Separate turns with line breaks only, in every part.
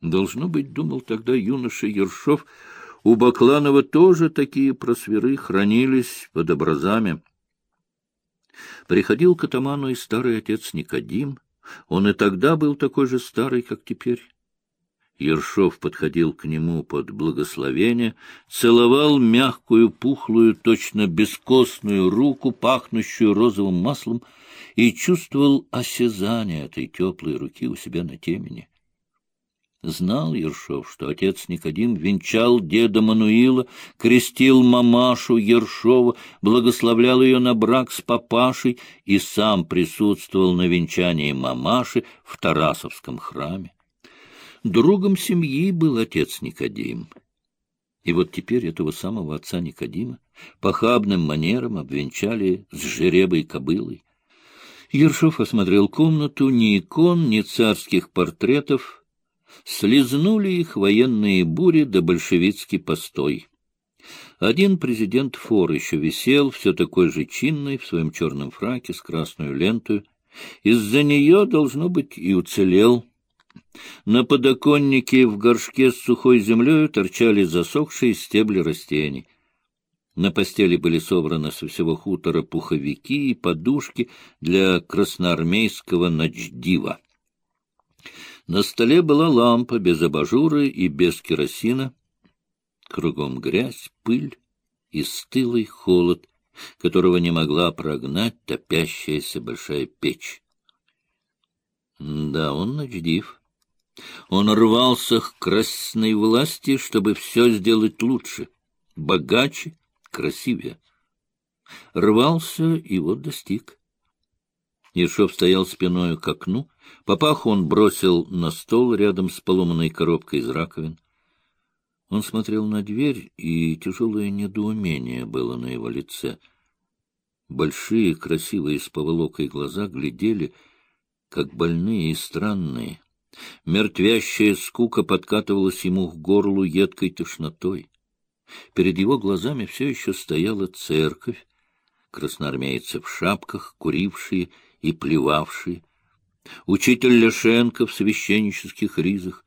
Должно быть, думал тогда юноша Ершов, у Бакланова тоже такие просверы хранились под образами. Приходил к атаману и старый отец Никодим. Он и тогда был такой же старый, как теперь. Ершов подходил к нему под благословение, целовал мягкую, пухлую, точно бескостную руку, пахнущую розовым маслом, и чувствовал осязание этой теплой руки у себя на темени. Знал Ершов, что отец Никодим венчал деда Мануила, крестил мамашу Ершова, благословлял ее на брак с папашей и сам присутствовал на венчании мамаши в Тарасовском храме. Другом семьи был отец Никодим. И вот теперь этого самого отца Никодима похабным манером обвенчали с жеребой кобылой. Ершов осмотрел комнату, ни икон, ни царских портретов — слезнули их военные бури да большевицкий постой. Один президент Фор еще висел, все такой же чинный, в своем черном фраке с красной лентой. Из-за нее, должно быть, и уцелел. На подоконнике в горшке с сухой землей торчали засохшие стебли растений. На постели были собраны со всего хутора пуховики и подушки для красноармейского ночдива. На столе была лампа без абажура и без керосина. Кругом грязь, пыль и стылый холод, которого не могла прогнать топящаяся большая печь. Да, он ночдив. Он рвался к красной власти, чтобы все сделать лучше, богаче, красивее. Рвался и вот достиг. Ершов стоял спиной к окну. Папаху он бросил на стол рядом с поломанной коробкой из раковин. Он смотрел на дверь, и тяжелое недоумение было на его лице. Большие, красивые с поволокой глаза глядели, как больные и странные. Мертвящая скука подкатывалась ему к горлу едкой тошнотой. Перед его глазами все еще стояла церковь, красноармейцы в шапках, курившие и плевавший, учитель Ляшенко в священнических ризах,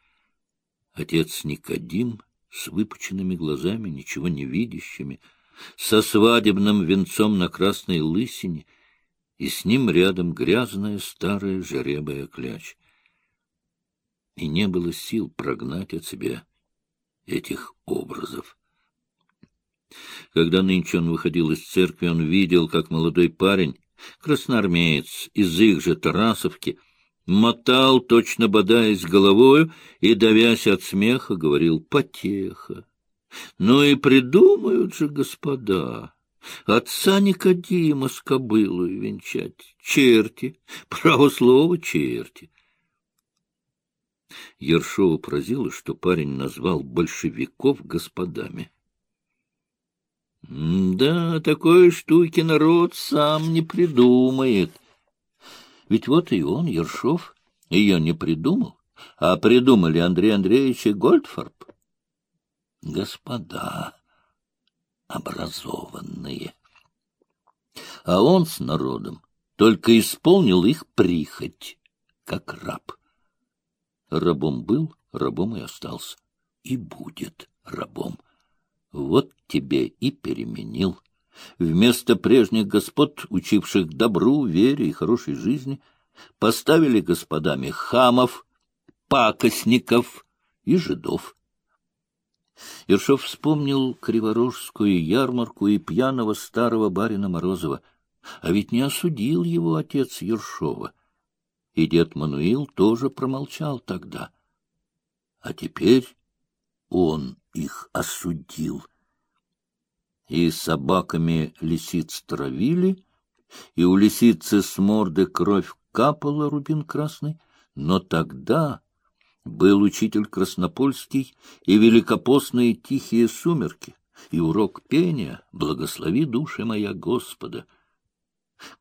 отец Никодим с выпученными глазами, ничего не видящими, со свадебным венцом на красной лысине, и с ним рядом грязная старая жеребая кляч. И не было сил прогнать от себя этих образов. Когда нынче он выходил из церкви, он видел, как молодой парень красноармеец из их же Тарасовки, мотал, точно бодаясь головою, и, давясь от смеха, говорил «потеха». Ну и придумают же, господа, отца Никодима с кобылой венчать. Черти, право слово, черти. Ершова поразило, что парень назвал большевиков господами. Да, такой штуки народ сам не придумает. Ведь вот и он, Ершов, ее не придумал, а придумали Андрей Андреевич и Гольдфорб. Господа образованные. А он с народом только исполнил их прихоть, как раб. Рабом был, рабом и остался, и будет рабом. Вот тебе и переменил. Вместо прежних господ, учивших добру, вере и хорошей жизни, поставили господами хамов, пакостников и жидов. Ершов вспомнил криворожскую ярмарку и пьяного старого барина Морозова. А ведь не осудил его отец Ершова. И дед Мануил тоже промолчал тогда. А теперь он их осудил. И собаками лисиц травили, и у лисицы с морды кровь капала рубин красный, но тогда был учитель Краснопольский и великопостные тихие сумерки, и урок пения «Благослови души моя Господа».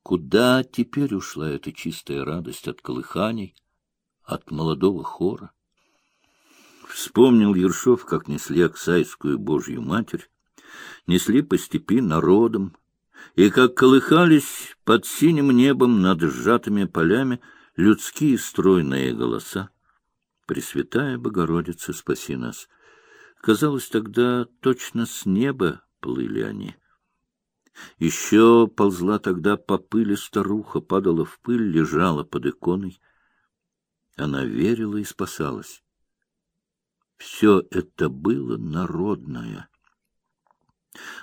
Куда теперь ушла эта чистая радость от колыханий, от молодого хора? Вспомнил Ершов, как несли Оксайскую Божью Матерь, несли по степи народом, и как колыхались под синим небом над сжатыми полями людские стройные голоса. Пресвятая Богородица, спаси нас! Казалось, тогда точно с неба плыли они. Еще ползла тогда по пыли старуха, падала в пыль, лежала под иконой. Она верила и спасалась. Все это было народное.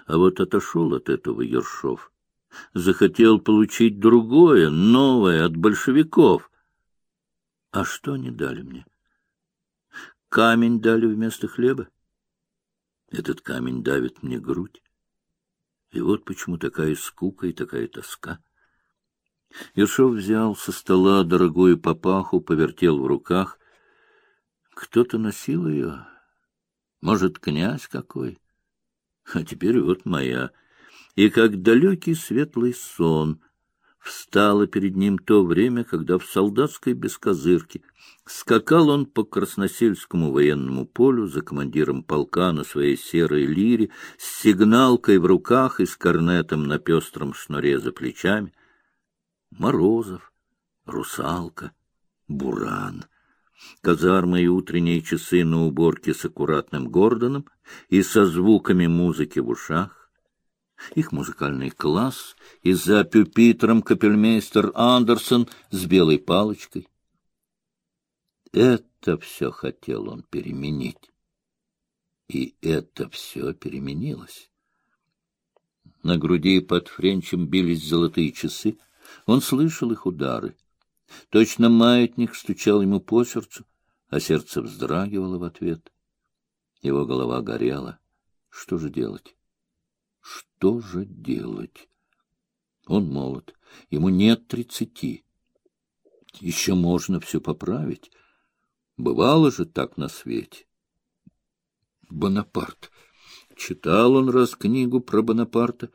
А вот отошел от этого Ершов. Захотел получить другое, новое от большевиков. А что они дали мне? Камень дали вместо хлеба? Этот камень давит мне грудь. И вот почему такая скука и такая тоска. Ершов взял со стола дорогую папаху, повертел в руках. Кто-то носил ее. Может, князь какой? А теперь вот моя. И как далекий светлый сон встало перед ним то время, когда в солдатской бескозырке скакал он по Красносельскому военному полю за командиром полка на своей серой лире с сигналкой в руках и с корнетом на пестром шнуре за плечами. Морозов, русалка, буран, казармы и утренние часы на уборке с аккуратным Гордоном и со звуками музыки в ушах, их музыкальный класс, и за пюпитром капельмейстер Андерсон с белой палочкой. Это все хотел он переменить. И это все переменилось. На груди под френчем бились золотые часы. Он слышал их удары. Точно маятник стучал ему по сердцу, а сердце вздрагивало в ответ. Его голова горела. Что же делать? Что же делать? Он молод, ему нет тридцати. Еще можно все поправить. Бывало же так на свете. Бонапарт. Читал он раз книгу про Бонапарта.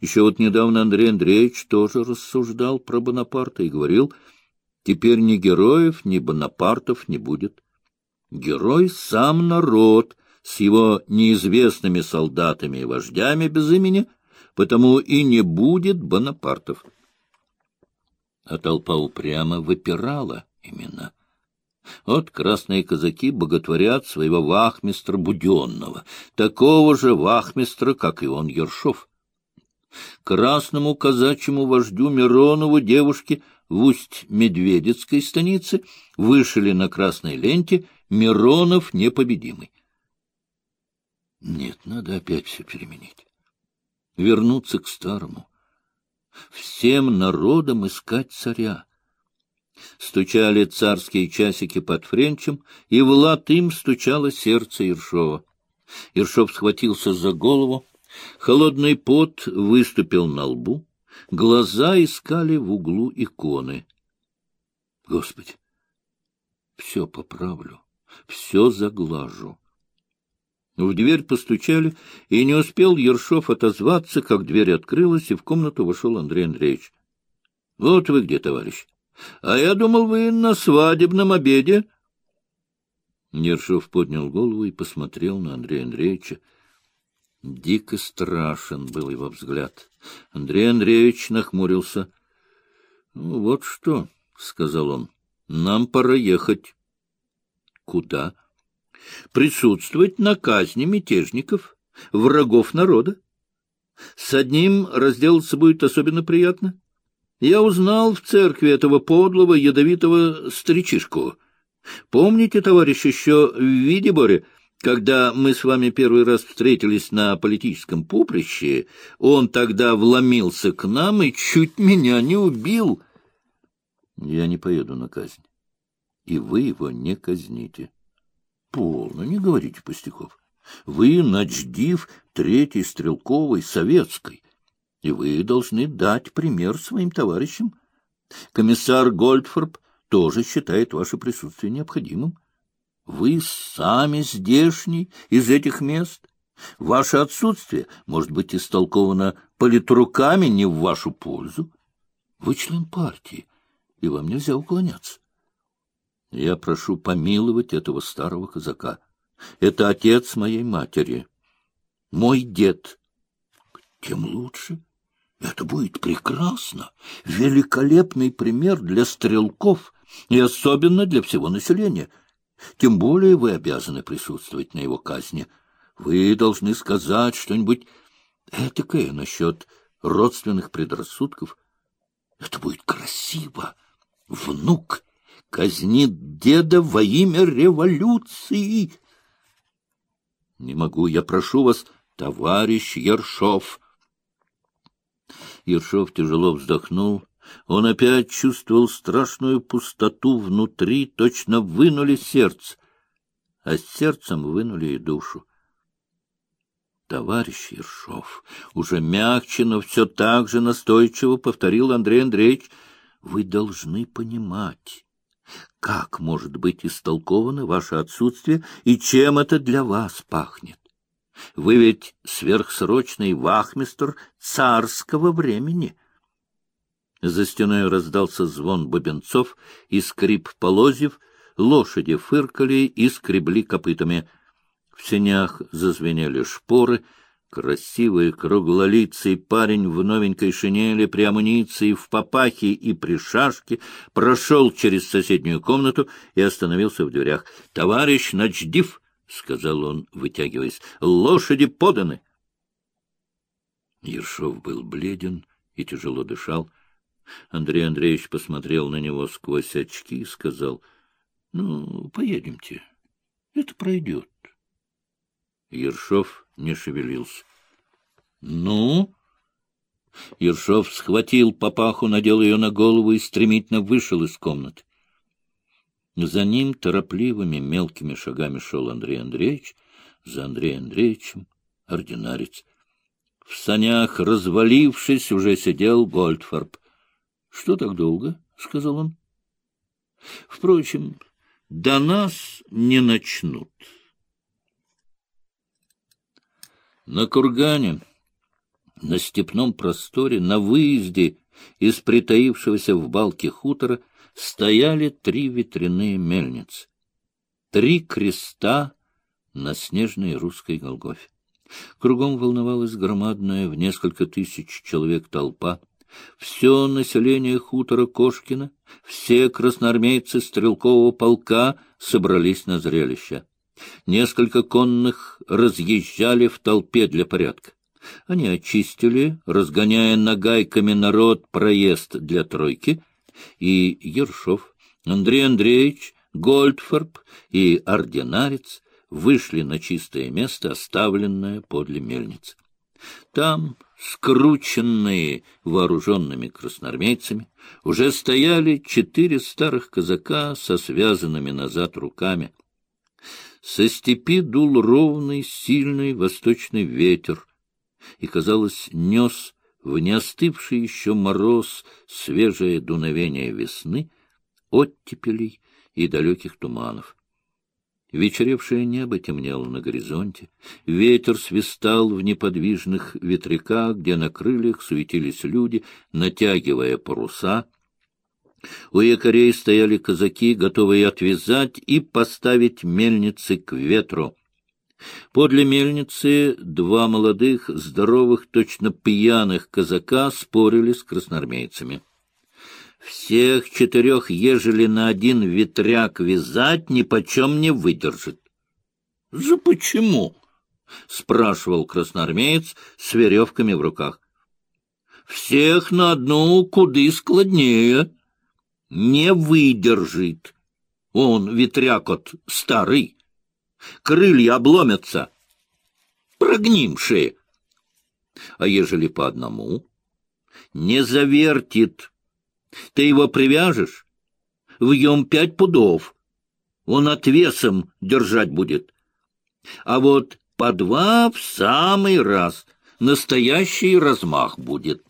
Еще вот недавно Андрей Андреевич тоже рассуждал про Бонапарта и говорил, теперь ни героев, ни Бонапартов не будет. Герой — сам народ, с его неизвестными солдатами и вождями без имени, потому и не будет Бонапартов. А толпа упрямо выпирала имена. Вот красные казаки боготворят своего вахмистра Буденного, такого же вахмистра, как и он Ершов. Красному казачьему вождю Миронову девушки в Усть-Медведецкой станице вышили на красной ленте «Миронов непобедимый». Нет, надо опять все переменить. Вернуться к старому. Всем народам искать царя. Стучали царские часики под френчем, и в лад им стучало сердце Ершова. Ершов схватился за голову, холодный пот выступил на лбу, глаза искали в углу иконы. Господи, все поправлю, все заглажу. В дверь постучали, и не успел Ершов отозваться, как дверь открылась, и в комнату вошел Андрей Андреевич. — Вот вы где, товарищ. А я думал, вы на свадебном обеде. Ершов поднял голову и посмотрел на Андрея Андреевича. Дико страшен был его взгляд. Андрей Андреевич нахмурился. — Ну, вот что, — сказал он, — нам пора ехать. — Куда? — присутствовать на казни мятежников, врагов народа. С одним разделаться будет особенно приятно. Я узнал в церкви этого подлого ядовитого старичишку. Помните, товарищ, еще в Видеборе, когда мы с вами первый раз встретились на политическом поприще, он тогда вломился к нам и чуть меня не убил. Я не поеду на казнь, и вы его не казните. Полно, не говорите пустяков. Вы начдив третьей стрелковой советской, и вы должны дать пример своим товарищам. Комиссар Гольдфорб тоже считает ваше присутствие необходимым. Вы сами здешний, из этих мест. Ваше отсутствие может быть истолковано политруками не в вашу пользу. Вы член партии, и вам нельзя уклоняться. Я прошу помиловать этого старого казака. Это отец моей матери. Мой дед. Тем лучше. Это будет прекрасно. Великолепный пример для стрелков и особенно для всего населения. Тем более вы обязаны присутствовать на его казни. Вы должны сказать что-нибудь этакое насчет родственных предрассудков. Это будет красиво. Внук казнит деда во имя революции. Не могу, я прошу вас, товарищ Ершов. Ершов тяжело вздохнул. Он опять чувствовал страшную пустоту внутри, точно вынули сердце, а с сердцем вынули и душу. Товарищ Ершов, уже мягче, но все так же настойчиво повторил Андрей Андреевич, вы должны понимать, как может быть истолковано ваше отсутствие и чем это для вас пахнет. Вы ведь сверхсрочный вахмистр царского времени. За стеной раздался звон бубенцов и скрип полозьев, лошади фыркали и скребли копытами. В сенях зазвенели шпоры, красивый круглолицый парень в новенькой шинели, при амуниции, в папахе и при шашке прошел через соседнюю комнату и остановился в дверях. — Товарищ Начдив! — сказал он, вытягиваясь. — Лошади поданы! Ершов был бледен и тяжело дышал. Андрей Андреевич посмотрел на него сквозь очки и сказал, — Ну, поедемте. Это пройдет. Ершов не шевелился. — Ну? Ершов схватил папаху, надел ее на голову и стремительно вышел из комнаты. За ним торопливыми мелкими шагами шел Андрей Андреевич, за Андреем Андреевичем ординарец. В санях, развалившись, уже сидел Гольдфорб. — Что так долго? — сказал он. — Впрочем, до нас не начнут. На кургане, на степном просторе, на выезде из притаившегося в балке хутора стояли три ветряные мельницы. Три креста на снежной русской Голгофе. Кругом волновалась громадная в несколько тысяч человек толпа. Все население хутора Кошкина, все красноармейцы стрелкового полка собрались на зрелище. Несколько конных разъезжали в толпе для порядка. Они очистили, разгоняя нагайками народ, проезд для тройки, и Ершов, Андрей Андреевич, Гольдфорб и ординарец вышли на чистое место, оставленное подле мельницы. Там, скрученные вооруженными красноармейцами, уже стояли четыре старых казака со связанными назад руками. Со степи дул ровный, сильный восточный ветер, и, казалось, нес в неостывший еще мороз свежее дуновение весны, оттепелей и далеких туманов. Вечеревшее небо темнело на горизонте, ветер свистал в неподвижных ветряках, где на крыльях суетились люди, натягивая паруса. У якорей стояли казаки, готовые отвязать и поставить мельницы к ветру. Подле мельницы два молодых, здоровых, точно пьяных казака спорили с красноармейцами. Всех четырех, ежели на один ветряк вязать, ни почем не выдержит. — За почему? — спрашивал красноармеец с веревками в руках. — Всех на одну куды складнее. Не выдержит. Он, ветряк от старый, крылья обломятся. Прогнимшие. А ежели по одному? Не завертит ты его привяжешь, вьем пять пудов. Он отвесом держать будет. А вот по два в самый раз настоящий размах будет.